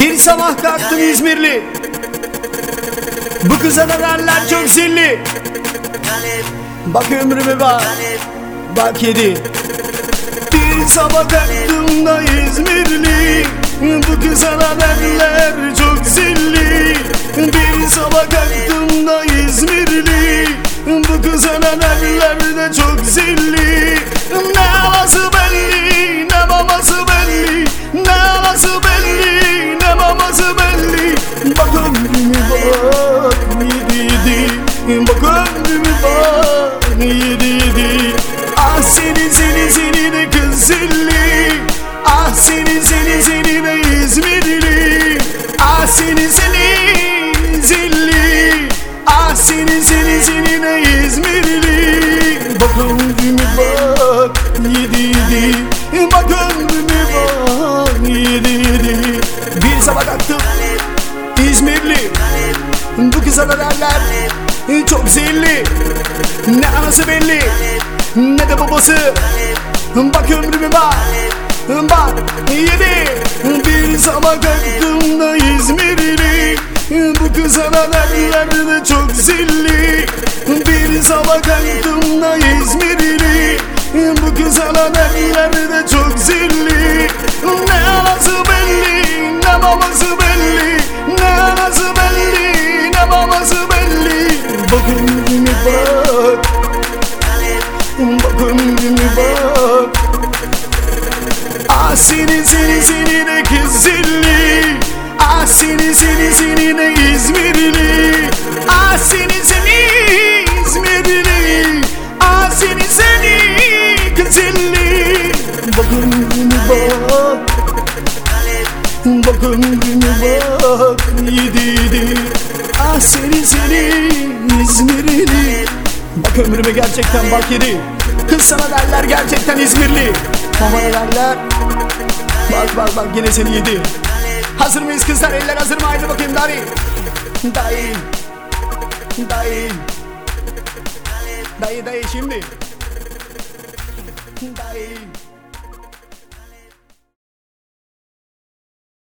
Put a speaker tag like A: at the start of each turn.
A: Bir sabah kalktım İzmirli. Bu kıza da derler çok
B: Galip
A: Bak ömrüme bak Bak yedi. Bir sabah kalktım da İzmirli. Bu kıza da derler çok zilli. Bir sabah kalktım da İzmirli. Bu kıza da derler de çok zilli. Ne havası Bak ömrümü bak yedi yedi. Ah seni seni seni de kız zilli. Ah seni seni seni de İzmirli. Ah seni seni zilli. Ah seni seni seni de İzmirli. Bak ömrümü bak yedi yedi. Bak ömrümü bak yedi yedi. Bir sabah kalktım. İzmirli. Bu kıza da derler Çok zilli Ne anası belli. Ne de babası. Bak ömrüme bak. Bak yedi. Bir sabah kalktım da İzmirli. Bu kıza da derler de çok zilli. Bir sabah kalktım da İzmirli. Bu kıza da derler de çok zilli Ah seni seni seni de kız zilli. Ah seni seni seni de İzmirli. Ah seni seni İzmirli. Ah seni seni kız zilli. Bak ömrüme bak. Bak ömrüme bak. Yedi yedi. Ah seni seni İzmirli. Bak ömrüme gerçekten bak yedi. Kız sana derler gerçekten İzmirli Mama derler Bak bak bak yine seni yedi. Hazır mıyız kızlar? Eller hazır mı? Haydi bakayım dayı Dayı Dayı Dayı dayı şimdi. Dayı